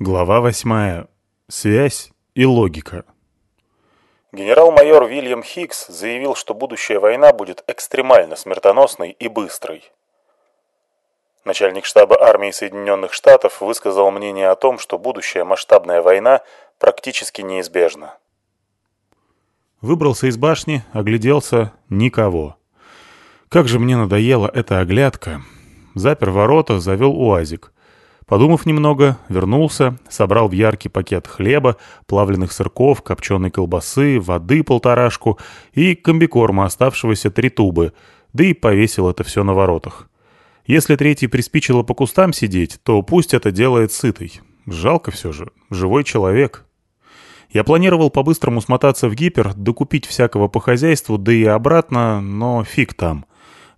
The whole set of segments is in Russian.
Глава восьмая. Связь и логика. Генерал-майор Вильям Хиггс заявил, что будущая война будет экстремально смертоносной и быстрой. Начальник штаба армии Соединенных Штатов высказал мнение о том, что будущая масштабная война практически неизбежна. Выбрался из башни, огляделся — никого. Как же мне надоела эта оглядка. Запер ворота, завел уазик. Подумав немного, вернулся, собрал в яркий пакет хлеба, плавленных сырков, копченой колбасы, воды полторашку и комбикорма, оставшегося три тубы, да и повесил это все на воротах. Если третий приспичило по кустам сидеть, то пусть это делает сытый. Жалко все же, живой человек. Я планировал по-быстрому смотаться в гипер, докупить всякого по хозяйству, да и обратно, но фиг там.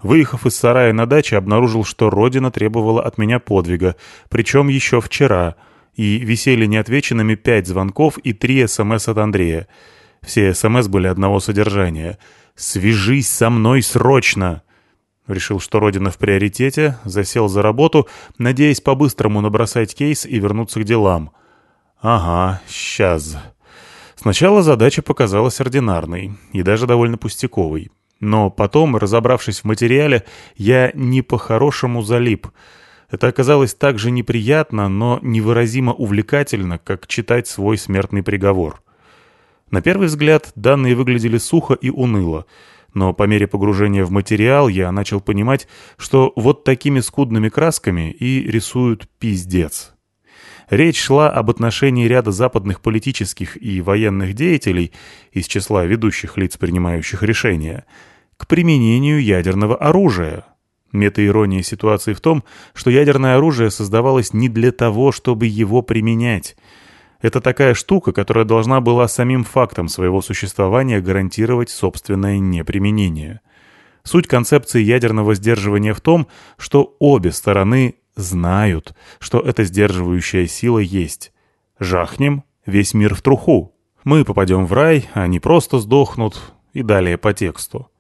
Выехав из сарая на даче, обнаружил, что родина требовала от меня подвига, причем еще вчера, и висели неотвеченными пять звонков и три СМС от Андрея. Все СМС были одного содержания. «Свяжись со мной срочно!» Решил, что родина в приоритете, засел за работу, надеясь по-быстрому набросать кейс и вернуться к делам. «Ага, сейчас». Сначала задача показалась ординарной и даже довольно пустяковой. Но потом, разобравшись в материале, я не по-хорошему залип. Это оказалось так же неприятно, но невыразимо увлекательно, как читать свой смертный приговор. На первый взгляд данные выглядели сухо и уныло, но по мере погружения в материал я начал понимать, что вот такими скудными красками и рисуют пиздец. Речь шла об отношении ряда западных политических и военных деятелей из числа ведущих лиц, принимающих решения, к применению ядерного оружия. Метаирония ситуации в том, что ядерное оружие создавалось не для того, чтобы его применять. Это такая штука, которая должна была самим фактом своего существования гарантировать собственное неприменение. Суть концепции ядерного сдерживания в том, что обе стороны знают, что эта сдерживающая сила есть. Жахнем — весь мир в труху. Мы попадем в рай, они просто сдохнут, и далее по тексту.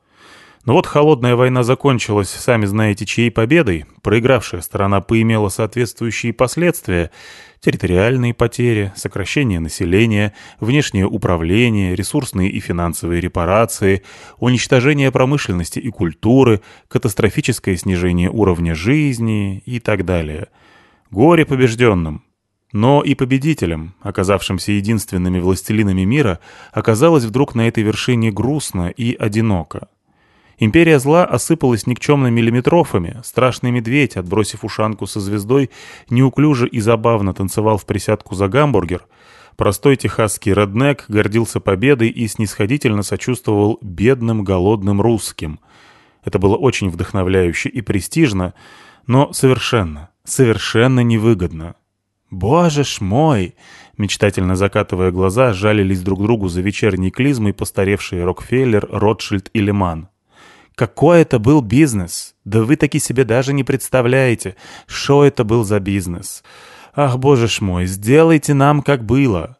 Но вот холодная война закончилась, сами знаете, чьей победой. Проигравшая сторона поимела соответствующие последствия. Территориальные потери, сокращение населения, внешнее управление, ресурсные и финансовые репарации, уничтожение промышленности и культуры, катастрофическое снижение уровня жизни и так далее. Горе побежденным. Но и победителям, оказавшимся единственными властелинами мира, оказалось вдруг на этой вершине грустно и одиноко. Империя зла осыпалась никчемными миллиметрофами, страшный медведь, отбросив ушанку со звездой, неуклюже и забавно танцевал в присядку за гамбургер, простой техасский реднек гордился победой и снисходительно сочувствовал бедным голодным русским. Это было очень вдохновляюще и престижно, но совершенно, совершенно невыгодно. «Боже ж мой!» Мечтательно закатывая глаза, жалились друг другу за вечерней клизмой постаревшие Рокфеллер, Ротшильд и Леман. Какой это был бизнес? Да вы таки себе даже не представляете, что это был за бизнес. Ах, боже ж мой, сделайте нам, как было.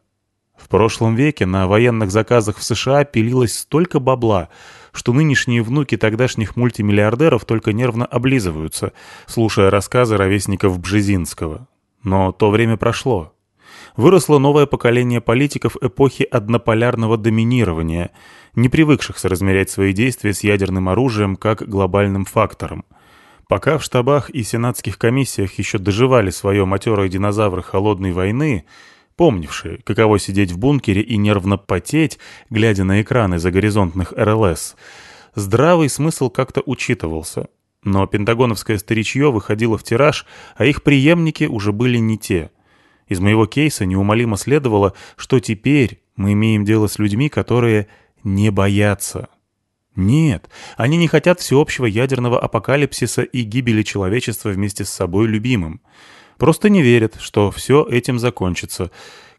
В прошлом веке на военных заказах в США пилилось столько бабла, что нынешние внуки тогдашних мультимиллиардеров только нервно облизываются, слушая рассказы ровесников Бжезинского. Но то время прошло. Выросло новое поколение политиков эпохи однополярного доминирования — не привыкших соразмерять свои действия с ядерным оружием как глобальным фактором. Пока в штабах и сенатских комиссиях еще доживали свое матерые динозавры холодной войны, помнившие, каково сидеть в бункере и нервно потеть, глядя на экраны загоризонтных РЛС, здравый смысл как-то учитывался. Но пентагоновское старичье выходило в тираж, а их преемники уже были не те. Из моего кейса неумолимо следовало, что теперь мы имеем дело с людьми, которые не боятся. Нет, они не хотят всеобщего ядерного апокалипсиса и гибели человечества вместе с собой любимым. Просто не верят, что все этим закончится,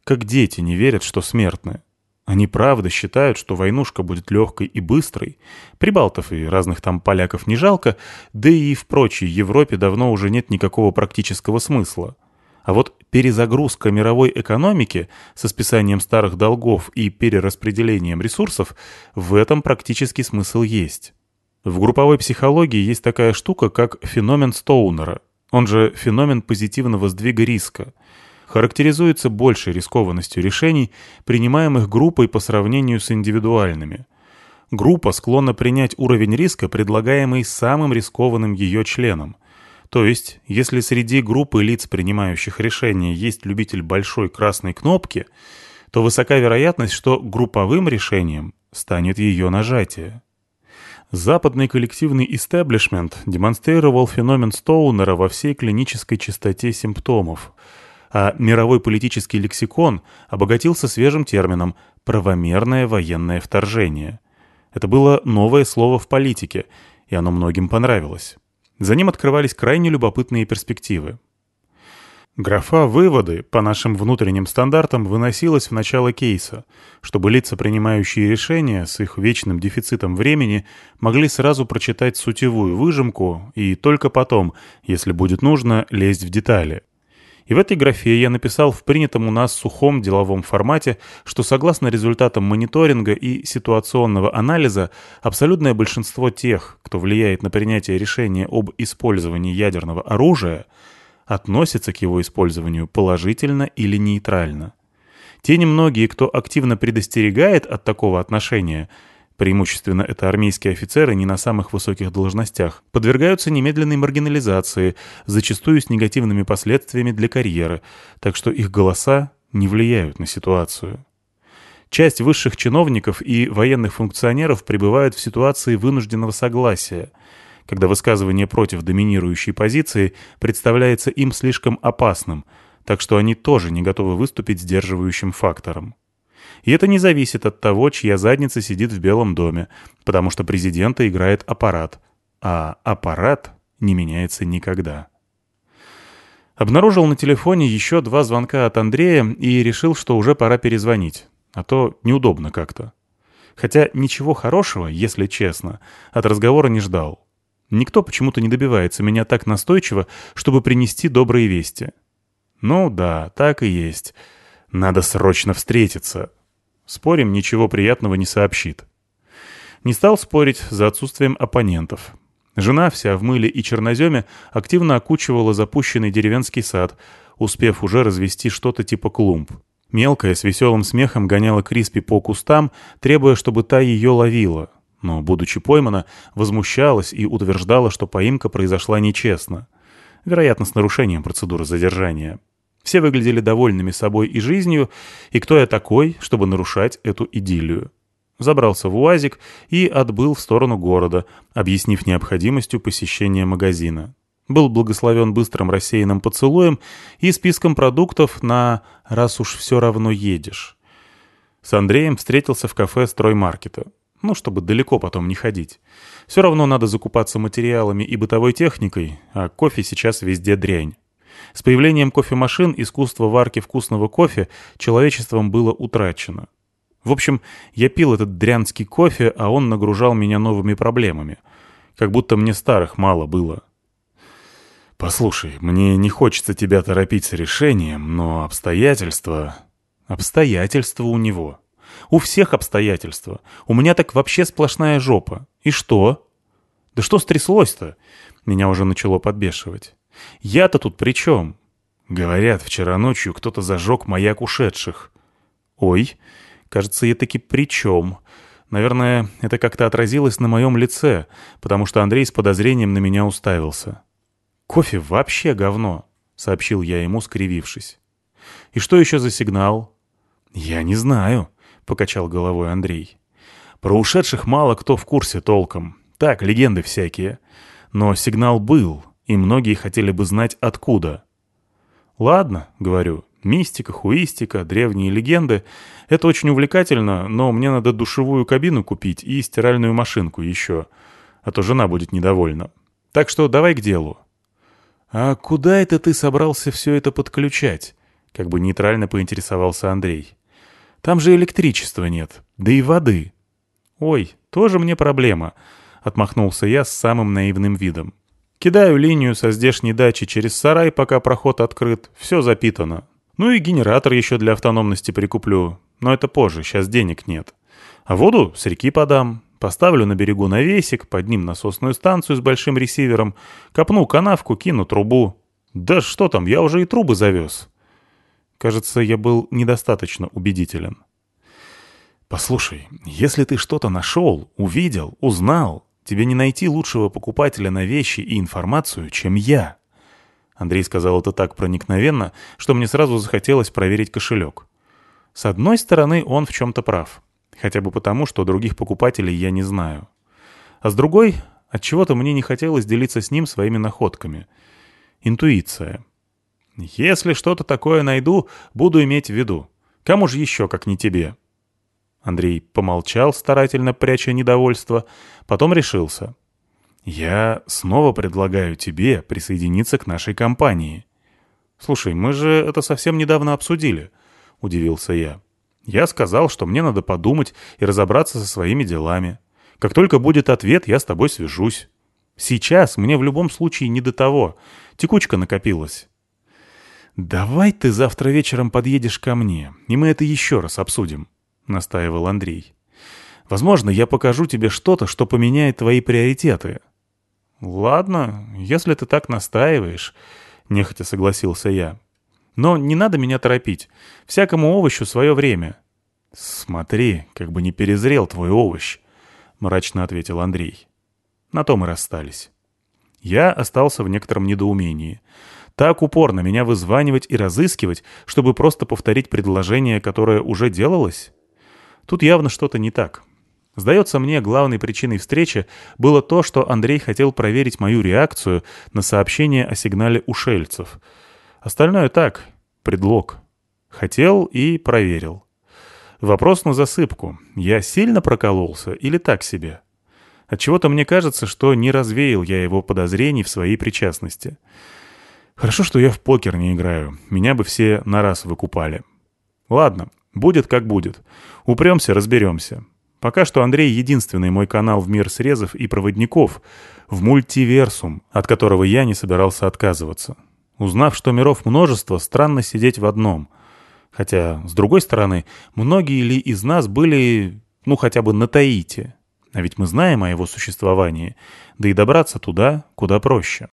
как дети не верят, что смертны. Они правда считают, что войнушка будет легкой и быстрой. Прибалтов и разных там поляков не жалко, да и в прочей Европе давно уже нет никакого практического смысла. А вот перезагрузка мировой экономики со списанием старых долгов и перераспределением ресурсов, в этом практически смысл есть. В групповой психологии есть такая штука, как феномен Стоунера, он же феномен позитивного сдвига риска. характеризуется большей рискованностью решений, принимаемых группой по сравнению с индивидуальными. Группа склонна принять уровень риска, предлагаемый самым рискованным ее членом. То есть, если среди группы лиц, принимающих решения, есть любитель большой красной кнопки, то высока вероятность, что групповым решением станет ее нажатие. Западный коллективный истеблишмент демонстрировал феномен Стоунера во всей клинической чистоте симптомов, а мировой политический лексикон обогатился свежим термином «правомерное военное вторжение». Это было новое слово в политике, и оно многим понравилось. За ним открывались крайне любопытные перспективы. Графа «Выводы» по нашим внутренним стандартам выносилась в начало кейса, чтобы лица, принимающие решения с их вечным дефицитом времени, могли сразу прочитать сутевую выжимку и только потом, если будет нужно, лезть в детали. И в этой графе я написал в принятом у нас сухом деловом формате, что согласно результатам мониторинга и ситуационного анализа, абсолютное большинство тех, кто влияет на принятие решения об использовании ядерного оружия – относятся к его использованию положительно или нейтрально. Те немногие, кто активно предостерегает от такого отношения, преимущественно это армейские офицеры не на самых высоких должностях, подвергаются немедленной маргинализации, зачастую с негативными последствиями для карьеры, так что их голоса не влияют на ситуацию. Часть высших чиновников и военных функционеров пребывают в ситуации вынужденного согласия – когда высказывание против доминирующей позиции представляется им слишком опасным, так что они тоже не готовы выступить сдерживающим фактором. И это не зависит от того, чья задница сидит в Белом доме, потому что президента играет аппарат, а аппарат не меняется никогда. Обнаружил на телефоне еще два звонка от Андрея и решил, что уже пора перезвонить, а то неудобно как-то. Хотя ничего хорошего, если честно, от разговора не ждал. Никто почему-то не добивается меня так настойчиво, чтобы принести добрые вести. Ну да, так и есть. Надо срочно встретиться. Спорим, ничего приятного не сообщит. Не стал спорить за отсутствием оппонентов. Жена, вся в мыле и черноземе, активно окучивала запущенный деревенский сад, успев уже развести что-то типа клумб. Мелкая с веселым смехом гоняла Криспи по кустам, требуя, чтобы та ее ловила, но, будучи поймана, возмущалась и утверждала, что поимка произошла нечестно. Вероятно, с нарушением процедуры задержания. Все выглядели довольными собой и жизнью, и кто я такой, чтобы нарушать эту идиллию? Забрался в УАЗик и отбыл в сторону города, объяснив необходимостью посещения магазина. Был благословен быстрым рассеянным поцелуем и списком продуктов на «раз уж все равно едешь». С Андреем встретился в кафе строймаркета. Ну, чтобы далеко потом не ходить. Все равно надо закупаться материалами и бытовой техникой, а кофе сейчас везде дрянь. С появлением кофемашин искусство варки вкусного кофе человечеством было утрачено. В общем, я пил этот дрянский кофе, а он нагружал меня новыми проблемами. Как будто мне старых мало было. «Послушай, мне не хочется тебя торопить с решением, но обстоятельства...» «Обстоятельства у него», у всех обстоятельства. У меня так вообще сплошная жопа. И что? Да что стряслось-то? Меня уже начало подбешивать. Я-то тут при чем? Говорят, вчера ночью кто-то зажег маяк ушедших. Ой, кажется, я таки при чем? Наверное, это как-то отразилось на моем лице, потому что Андрей с подозрением на меня уставился. «Кофе вообще говно», — сообщил я ему, скривившись. «И что еще за сигнал?» «Я не знаю», покачал головой Андрей. Про ушедших мало кто в курсе толком. Так, легенды всякие. Но сигнал был, и многие хотели бы знать, откуда. «Ладно», — говорю, — «мистика, хуистика, древние легенды — это очень увлекательно, но мне надо душевую кабину купить и стиральную машинку еще, а то жена будет недовольна. Так что давай к делу». «А куда это ты собрался все это подключать?» — как бы нейтрально поинтересовался Андрей. Там же электричества нет, да и воды. Ой, тоже мне проблема, отмахнулся я с самым наивным видом. Кидаю линию со здешней дачи через сарай, пока проход открыт, все запитано. Ну и генератор еще для автономности прикуплю, но это позже, сейчас денег нет. А воду с реки подам, поставлю на берегу навесик, под ним насосную станцию с большим ресивером, копну канавку, кину трубу. Да что там, я уже и трубы завез. Кажется, я был недостаточно убедителен. «Послушай, если ты что-то нашел, увидел, узнал, тебе не найти лучшего покупателя на вещи и информацию, чем я». Андрей сказал это так проникновенно, что мне сразу захотелось проверить кошелек. С одной стороны, он в чем-то прав. Хотя бы потому, что других покупателей я не знаю. А с другой, от чего то мне не хотелось делиться с ним своими находками. Интуиция. Если что-то такое найду, буду иметь в виду. Кому же еще, как не тебе?» Андрей помолчал, старательно пряча недовольство, потом решился. «Я снова предлагаю тебе присоединиться к нашей компании». «Слушай, мы же это совсем недавно обсудили», — удивился я. «Я сказал, что мне надо подумать и разобраться со своими делами. Как только будет ответ, я с тобой свяжусь. Сейчас мне в любом случае не до того. Текучка накопилась. «Давай ты завтра вечером подъедешь ко мне, и мы это еще раз обсудим», — настаивал Андрей. «Возможно, я покажу тебе что-то, что поменяет твои приоритеты». «Ладно, если ты так настаиваешь», — нехотя согласился я. «Но не надо меня торопить. Всякому овощу свое время». «Смотри, как бы не перезрел твой овощ», — мрачно ответил Андрей. На то мы расстались. Я остался в некотором недоумении — так упорно меня вызванивать и разыскивать, чтобы просто повторить предложение, которое уже делалось? Тут явно что-то не так. Сдается мне, главной причиной встречи было то, что Андрей хотел проверить мою реакцию на сообщение о сигнале ушельцев. Остальное так, предлог. Хотел и проверил. Вопрос на засыпку. Я сильно прокололся или так себе? Отчего-то мне кажется, что не развеял я его подозрений в своей причастности. Хорошо, что я в покер не играю. Меня бы все на раз выкупали. Ладно, будет как будет. Упремся, разберемся. Пока что Андрей единственный мой канал в мир срезов и проводников, в мультиверсум, от которого я не собирался отказываться. Узнав, что миров множество, странно сидеть в одном. Хотя, с другой стороны, многие ли из нас были, ну, хотя бы на Таите? А ведь мы знаем о его существовании, да и добраться туда куда проще.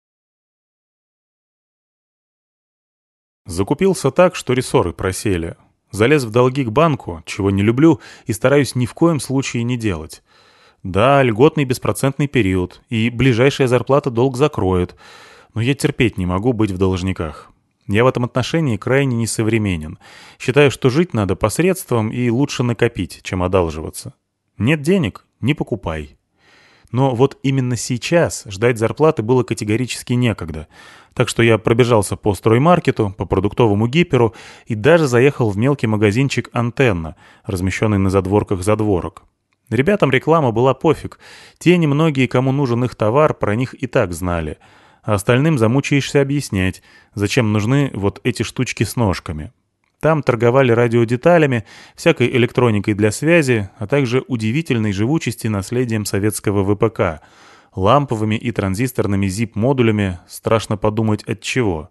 Закупился так, что рессоры просели. Залез в долги к банку, чего не люблю и стараюсь ни в коем случае не делать. Да, льготный беспроцентный период, и ближайшая зарплата долг закроет, но я терпеть не могу быть в должниках. Я в этом отношении крайне несовременен. Считаю, что жить надо посредством и лучше накопить, чем одалживаться. Нет денег — не покупай. Но вот именно сейчас ждать зарплаты было категорически некогда. Так что я пробежался по строймаркету, по продуктовому гиперу и даже заехал в мелкий магазинчик «Антенна», размещенный на задворках задворок. Ребятам реклама была пофиг. Те немногие, кому нужен их товар, про них и так знали. А остальным замучаешься объяснять, зачем нужны вот эти штучки с ножками. Там торговали радиодеталями, всякой электроникой для связи, а также удивительной живучести наследием советского ВПК, ламповыми и транзисторными ZIP-модулями, страшно подумать от чего,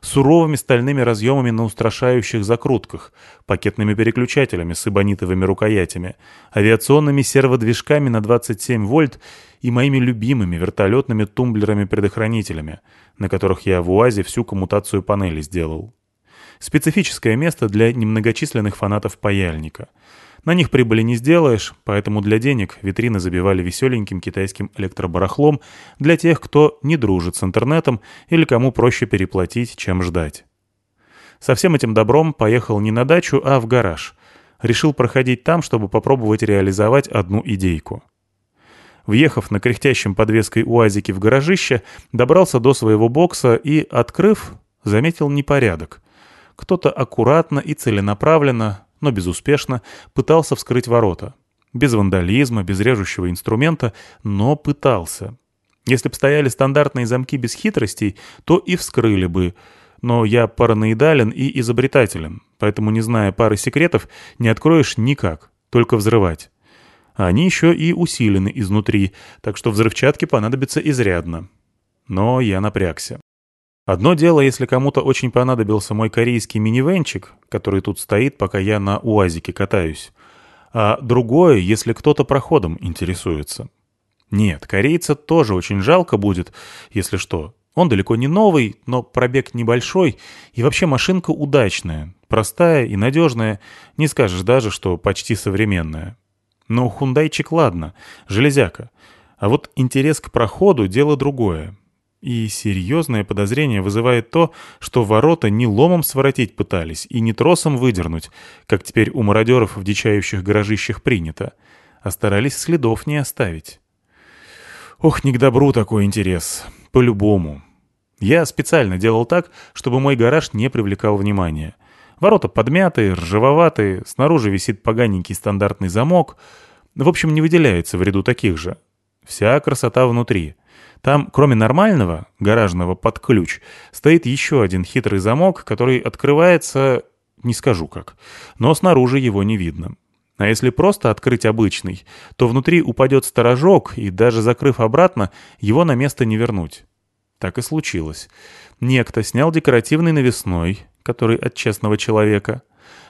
суровыми стальными разъемами на устрашающих закрутках, пакетными переключателями с эбонитовыми рукоятями, авиационными серводвижками на 27 вольт и моими любимыми вертолетными тумблерами-предохранителями, на которых я в УАЗе всю коммутацию панели сделал. Специфическое место для немногочисленных фанатов паяльника. На них прибыли не сделаешь, поэтому для денег витрины забивали веселеньким китайским электробарахлом для тех, кто не дружит с интернетом или кому проще переплатить, чем ждать. Со всем этим добром поехал не на дачу, а в гараж. Решил проходить там, чтобы попробовать реализовать одну идейку. Въехав на кряхтящем подвеской УАЗике в гаражище, добрался до своего бокса и, открыв, заметил непорядок. Кто-то аккуратно и целенаправленно, но безуспешно, пытался вскрыть ворота. Без вандализма, без режущего инструмента, но пытался. Если бы стояли стандартные замки без хитростей, то и вскрыли бы. Но я параноидален и изобретателен, поэтому, не зная пары секретов, не откроешь никак, только взрывать. А они еще и усилены изнутри, так что взрывчатки понадобится изрядно. Но я напрягся. Одно дело, если кому-то очень понадобился мой корейский минивенчик, который тут стоит, пока я на УАЗике катаюсь. А другое, если кто-то проходом интересуется. Нет, корейца тоже очень жалко будет, если что. Он далеко не новый, но пробег небольшой, и вообще машинка удачная, простая и надежная, не скажешь даже, что почти современная. Но хундайчик ладно, железяка. А вот интерес к проходу — дело другое. И серьезное подозрение вызывает то, что ворота не ломом своротить пытались и не тросом выдернуть, как теперь у мародеров в дичающих гаражищах принято, а старались следов не оставить. Ох, не к добру такой интерес. По-любому. Я специально делал так, чтобы мой гараж не привлекал внимания. Ворота подмятые, ржавоватые, снаружи висит поганенький стандартный замок. В общем, не выделяется в ряду таких же. Вся красота внутри. Там, кроме нормального, гаражного под ключ, стоит еще один хитрый замок, который открывается... не скажу как. Но снаружи его не видно. А если просто открыть обычный, то внутри упадет сторожок, и даже закрыв обратно, его на место не вернуть. Так и случилось. Некто снял декоративный навесной, который от честного человека,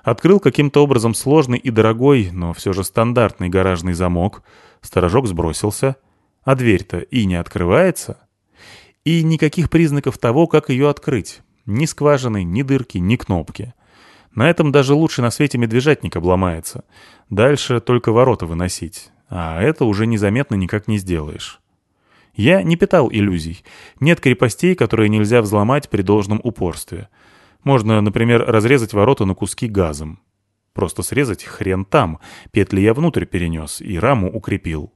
открыл каким-то образом сложный и дорогой, но все же стандартный гаражный замок, сторожок сбросился, а дверь-то и не открывается. И никаких признаков того, как ее открыть. Ни скважины, ни дырки, ни кнопки. На этом даже лучше на свете медвежатник обломается. Дальше только ворота выносить. А это уже незаметно никак не сделаешь. Я не питал иллюзий. Нет крепостей, которые нельзя взломать при должном упорстве. Можно, например, разрезать ворота на куски газом. Просто срезать хрен там. Петли я внутрь перенес и раму укрепил.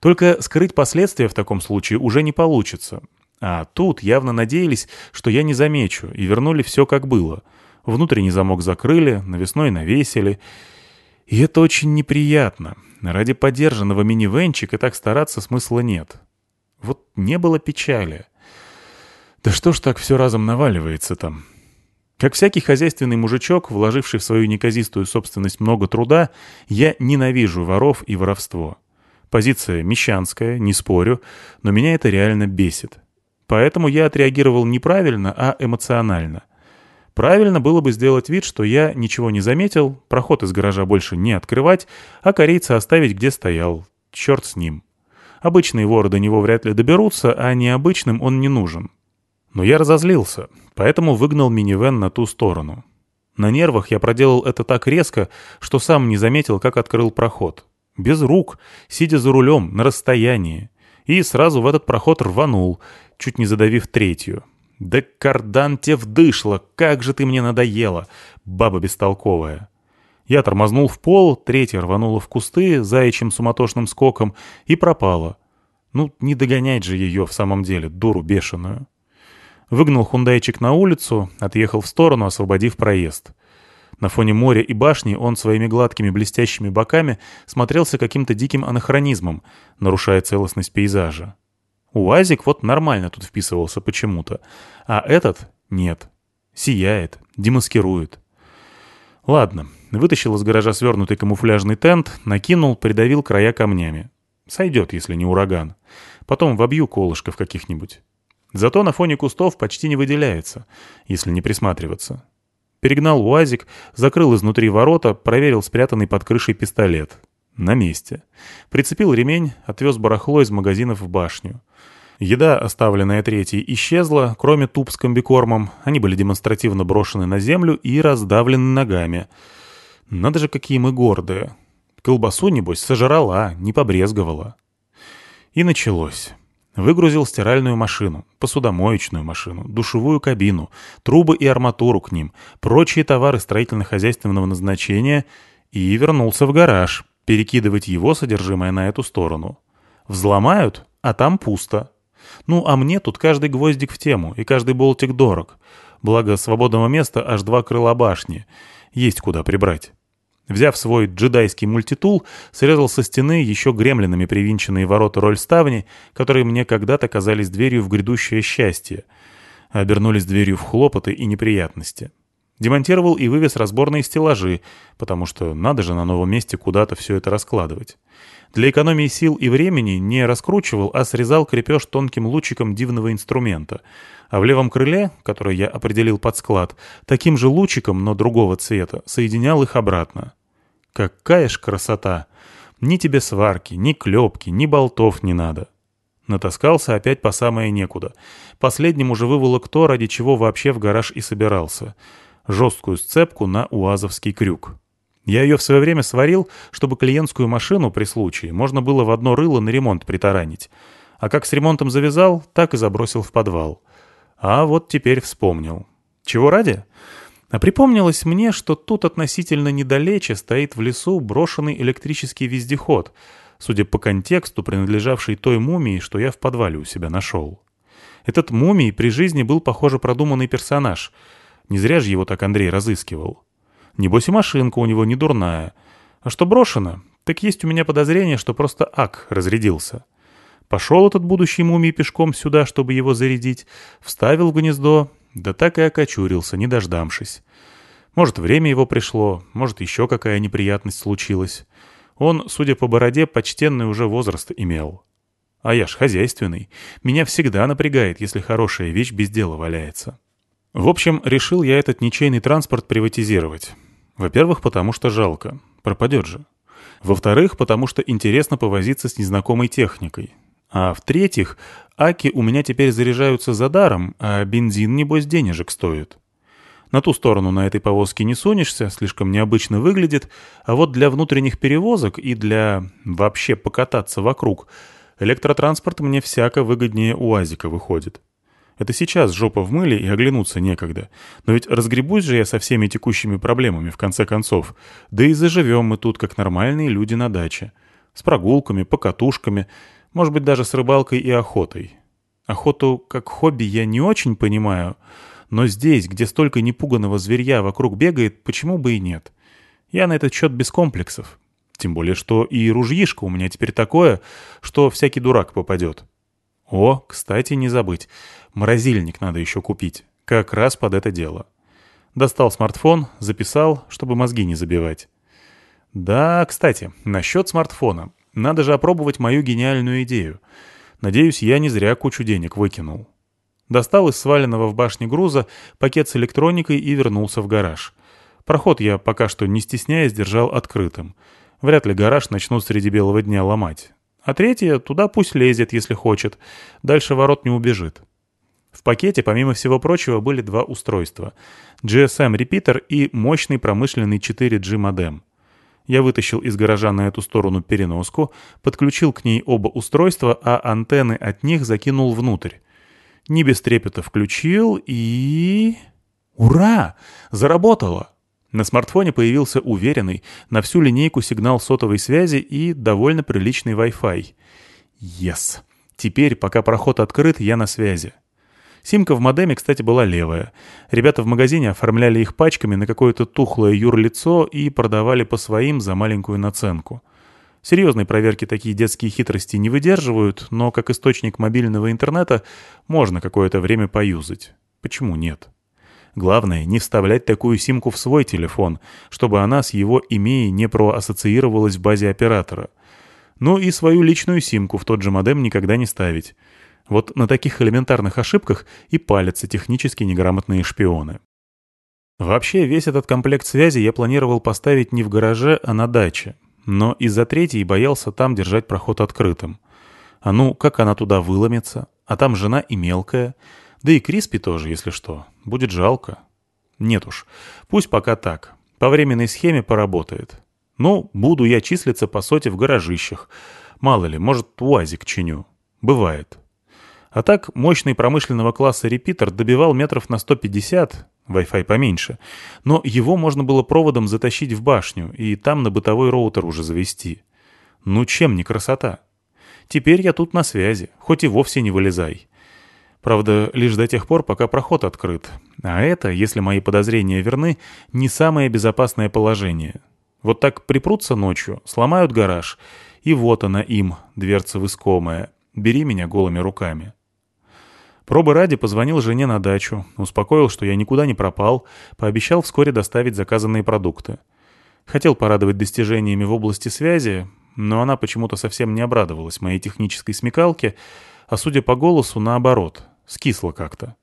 Только скрыть последствия в таком случае уже не получится. А тут явно надеялись, что я не замечу, и вернули все как было. Внутренний замок закрыли, навесной навесили. И это очень неприятно. Ради подержанного минивенчика так стараться смысла нет. Вот не было печали. Да что ж так все разом наваливается там? Как всякий хозяйственный мужичок, вложивший в свою неказистую собственность много труда, я ненавижу воров и воровство. Позиция мещанская, не спорю, но меня это реально бесит. Поэтому я отреагировал не правильно, а эмоционально. Правильно было бы сделать вид, что я ничего не заметил, проход из гаража больше не открывать, а корейца оставить где стоял. Черт с ним. Обычные воры до него вряд ли доберутся, а необычным он не нужен. Но я разозлился, поэтому выгнал минивэн на ту сторону. На нервах я проделал это так резко, что сам не заметил, как открыл проход. Без рук, сидя за рулем, на расстоянии. И сразу в этот проход рванул, чуть не задавив третью. «Да кардан те вдышло! Как же ты мне надоела, баба бестолковая!» Я тормознул в пол, третья рванула в кусты заячьим суматошным скоком и пропала. Ну, не догонять же ее в самом деле, дуру бешеную. Выгнал хундайчик на улицу, отъехал в сторону, освободив проезд. На фоне моря и башни он своими гладкими блестящими боками смотрелся каким-то диким анахронизмом, нарушая целостность пейзажа. УАЗик вот нормально тут вписывался почему-то, а этот — нет. Сияет, демаскирует. Ладно, вытащил из гаража свернутый камуфляжный тент, накинул, придавил края камнями. Сойдет, если не ураган. Потом вобью колышков каких-нибудь. Зато на фоне кустов почти не выделяется, если не присматриваться. Перегнал УАЗик, закрыл изнутри ворота, проверил спрятанный под крышей пистолет. На месте. Прицепил ремень, отвез барахло из магазинов в башню. Еда, оставленная третьей, исчезла, кроме туб с комбикормом. Они были демонстративно брошены на землю и раздавлены ногами. Надо же, какие мы гордые. Колбасу, небось, сожрала, не побрезговала. И началось. Выгрузил стиральную машину, посудомоечную машину, душевую кабину, трубы и арматуру к ним, прочие товары строительно-хозяйственного назначения и вернулся в гараж, перекидывать его содержимое на эту сторону. Взломают, а там пусто. Ну, а мне тут каждый гвоздик в тему, и каждый болтик дорог. Благо, свободного места аж два крыла башни. Есть куда прибрать. Взяв свой джедайский мультитул, срезал со стены еще гремлинами привинченные ворота рольставни, которые мне когда-то казались дверью в грядущее счастье, обернулись дверью в хлопоты и неприятности. Демонтировал и вывез разборные стеллажи, потому что надо же на новом месте куда-то все это раскладывать. Для экономии сил и времени не раскручивал, а срезал крепеж тонким лучиком дивного инструмента. А в левом крыле, которое я определил под склад, таким же лучиком, но другого цвета, соединял их обратно. Какая ж красота! Ни тебе сварки, ни клепки, ни болтов не надо. Натаскался опять по самое некуда. Последним уже выволок то, ради чего вообще в гараж и собирался. Жесткую сцепку на уазовский крюк. Я ее в свое время сварил, чтобы клиентскую машину при случае можно было в одно рыло на ремонт притаранить. А как с ремонтом завязал, так и забросил в подвал. А вот теперь вспомнил. Чего ради? А припомнилось мне, что тут относительно недалече стоит в лесу брошенный электрический вездеход, судя по контексту, принадлежавший той мумии, что я в подвале у себя нашел. Этот мумий при жизни был, похоже, продуманный персонаж. Не зря же его так Андрей разыскивал. Небось и машинка у него не дурная. А что брошено, так есть у меня подозрение, что просто ак разрядился. Пошел этот будущий мумий пешком сюда, чтобы его зарядить, вставил в гнездо, да так и окочурился, не дождавшись. Может, время его пришло, может, еще какая неприятность случилась. Он, судя по бороде, почтенный уже возраст имел. А я ж хозяйственный. Меня всегда напрягает, если хорошая вещь без дела валяется. В общем, решил я этот ничейный транспорт приватизировать. Во-первых, потому что жалко. Пропадет же. Во-вторых, потому что интересно повозиться с незнакомой техникой. А в-третьих, аки у меня теперь заряжаются за даром, а бензин, небось, денежек стоит. На ту сторону на этой повозке не сунешься, слишком необычно выглядит, а вот для внутренних перевозок и для вообще покататься вокруг электротранспорт мне всяко выгоднее УАЗика выходит. Это сейчас жопа в мыле и оглянуться некогда. Но ведь разгребусь же я со всеми текущими проблемами, в конце концов. Да и заживем мы тут, как нормальные люди на даче. С прогулками, покатушками, может быть, даже с рыбалкой и охотой. Охоту как хобби я не очень понимаю, но здесь, где столько непуганного зверья вокруг бегает, почему бы и нет? Я на этот счет без комплексов. Тем более, что и ружьишко у меня теперь такое, что всякий дурак попадет. О, кстати, не забыть. Морозильник надо еще купить. Как раз под это дело. Достал смартфон, записал, чтобы мозги не забивать. Да, кстати, насчет смартфона. Надо же опробовать мою гениальную идею. Надеюсь, я не зря кучу денег выкинул. Достал из сваленного в башне груза пакет с электроникой и вернулся в гараж. Проход я пока что не стесняясь держал открытым. Вряд ли гараж начнут среди белого дня ломать. А третье, туда пусть лезет, если хочет. Дальше ворот не убежит. В пакете, помимо всего прочего, были два устройства. GSM-репитер и мощный промышленный 4G модем. Я вытащил из гаража на эту сторону переноску, подключил к ней оба устройства, а антенны от них закинул внутрь. Не без трепета включил и... Ура! Заработало! На смартфоне появился уверенный, на всю линейку сигнал сотовой связи и довольно приличный Wi-Fi. Yes! Теперь, пока проход открыт, я на связи. Симка в модеме, кстати, была левая. Ребята в магазине оформляли их пачками на какое-то тухлое юрлицо и продавали по своим за маленькую наценку. Серьезной проверки такие детские хитрости не выдерживают, но как источник мобильного интернета можно какое-то время поюзать. Почему нет? Главное, не вставлять такую симку в свой телефон, чтобы она с его имеей не проассоциировалась в базе оператора. Ну и свою личную симку в тот же модем никогда не ставить. Вот на таких элементарных ошибках и палятся технически неграмотные шпионы. Вообще, весь этот комплект связи я планировал поставить не в гараже, а на даче. Но из-за третьей боялся там держать проход открытым. А ну, как она туда выломится? А там жена и мелкая. Да и Криспи тоже, если что. Будет жалко. Нет уж. Пусть пока так. По временной схеме поработает. Ну, буду я числиться по соте в гаражищах. Мало ли, может, уазик чиню. Бывает. А так, мощный промышленного класса репитер добивал метров на 150, Wi-Fi поменьше, но его можно было проводом затащить в башню и там на бытовой роутер уже завести. Ну чем не красота? Теперь я тут на связи, хоть и вовсе не вылезай. Правда, лишь до тех пор, пока проход открыт. А это, если мои подозрения верны, не самое безопасное положение. Вот так припрутся ночью, сломают гараж, и вот она им, дверца выскомая. Бери меня голыми руками. Пробы ради позвонил жене на дачу, успокоил, что я никуда не пропал, пообещал вскоре доставить заказанные продукты. Хотел порадовать достижениями в области связи, но она почему-то совсем не обрадовалась моей технической смекалке, а судя по голосу, наоборот, скисла как-то.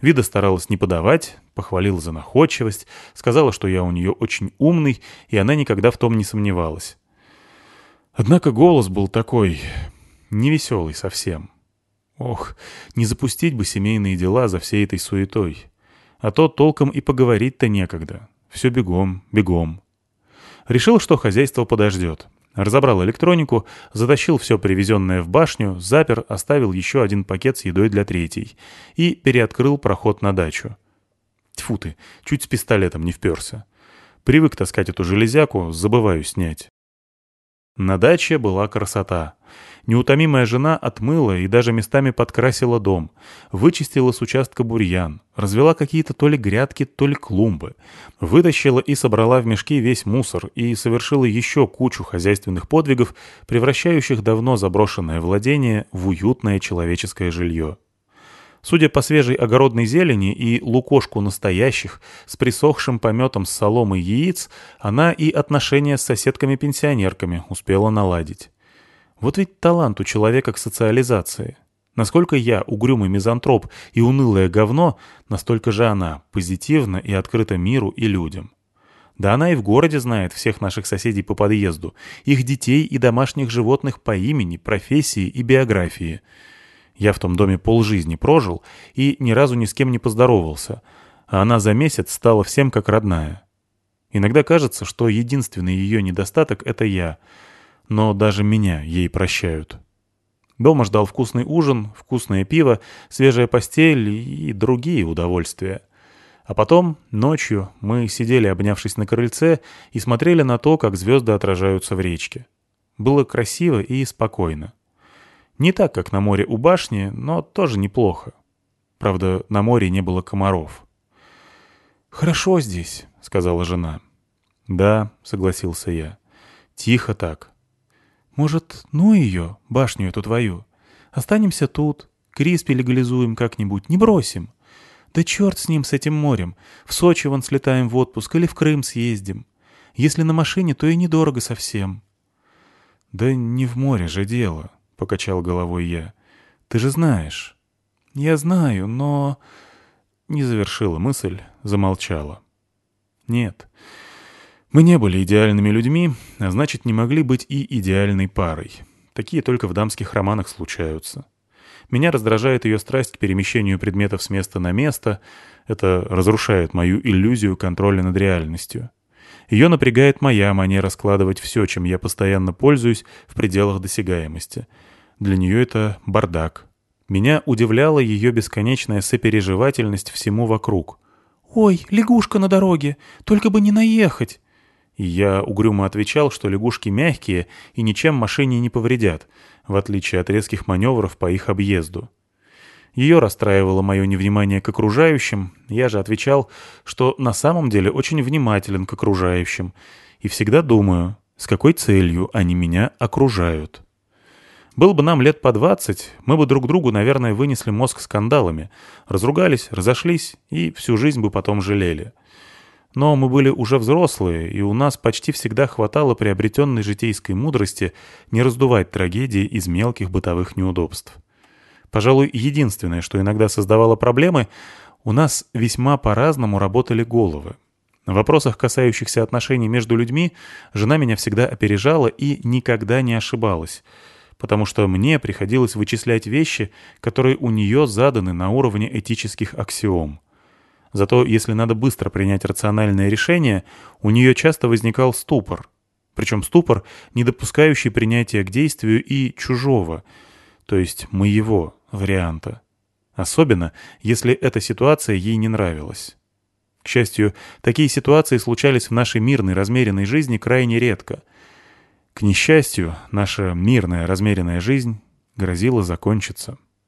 Вида старалась не подавать, похвалила за находчивость, сказала, что я у нее очень умный, и она никогда в том не сомневалась. Однако голос был такой невеселый совсем. Ох, не запустить бы семейные дела за всей этой суетой. А то толком и поговорить-то некогда. Все бегом, бегом. Решил, что хозяйство подождет. Разобрал электронику, затащил все привезенное в башню, запер, оставил еще один пакет с едой для третьей и переоткрыл проход на дачу. Тьфу ты, чуть с пистолетом не вперся. Привык таскать эту железяку, забываю снять. На даче была красота. Неутомимая жена отмыла и даже местами подкрасила дом, вычистила с участка бурьян, развела какие-то то ли грядки, то ли клумбы, вытащила и собрала в мешки весь мусор и совершила еще кучу хозяйственных подвигов, превращающих давно заброшенное владение в уютное человеческое жилье. Судя по свежей огородной зелени и лукошку настоящих, с присохшим пометом с соломой яиц, она и отношения с соседками-пенсионерками успела наладить. Вот ведь талант у человека к социализации. Насколько я угрюмый мизантроп и унылое говно, настолько же она позитивна и открыта миру и людям. Да она и в городе знает всех наших соседей по подъезду, их детей и домашних животных по имени, профессии и биографии – я в том доме полжизни прожил и ни разу ни с кем не поздоровался, а она за месяц стала всем как родная. Иногда кажется, что единственный ее недостаток — это я, но даже меня ей прощают. Дома ждал вкусный ужин, вкусное пиво, свежая постель и другие удовольствия. А потом, ночью, мы сидели, обнявшись на крыльце, и смотрели на то, как звезды отражаются в речке. Было красиво и спокойно. Не так, как на море у башни, но тоже неплохо. Правда, на море не было комаров. «Хорошо здесь», — сказала жена. «Да», — согласился я. «Тихо так». «Может, ну ее, башню эту твою? Останемся тут, Криспи легализуем как-нибудь, не бросим. Да черт с ним, с этим морем. В Сочи вон слетаем в отпуск или в Крым съездим. Если на машине, то и недорого совсем». «Да не в море же дело», — покачал головой я. «Ты же знаешь». «Я знаю, но...» Не завершила мысль, замолчала. «Нет, мы не были идеальными людьми, а значит, не могли быть и идеальной парой. Такие только в дамских романах случаются. Меня раздражает ее страсть к перемещению предметов с места на место. Это разрушает мою иллюзию контроля над реальностью. Ее напрягает моя манера складывать все, чем я постоянно пользуюсь, в пределах досягаемости. Для нее это бардак. Меня удивляла ее бесконечная сопереживательность всему вокруг. «Ой, лягушка на дороге! Только бы не наехать!» И я угрюмо отвечал, что лягушки мягкие и ничем машине не повредят, в отличие от резких маневров по их объезду. Ее расстраивало мое невнимание к окружающим, я же отвечал, что на самом деле очень внимателен к окружающим и всегда думаю, с какой целью они меня окружают. Был бы нам лет по двадцать, мы бы друг другу, наверное, вынесли мозг скандалами, разругались, разошлись и всю жизнь бы потом жалели. Но мы были уже взрослые, и у нас почти всегда хватало приобретенной житейской мудрости не раздувать трагедии из мелких бытовых неудобств. Пожалуй, единственное, что иногда создавало проблемы, у нас весьма по-разному работали головы. В вопросах, касающихся отношений между людьми, жена меня всегда опережала и никогда не ошибалась, потому что мне приходилось вычислять вещи, которые у нее заданы на уровне этических аксиом. Зато если надо быстро принять рациональное решение, у нее часто возникал ступор. Причем ступор, не допускающий принятия к действию и чужого, то есть моего, варианта. Особенно, если эта ситуация ей не нравилась. К счастью, такие ситуации случались в нашей мирной, размеренной жизни крайне редко. К несчастью, наша мирная, размеренная жизнь грозила закончиться.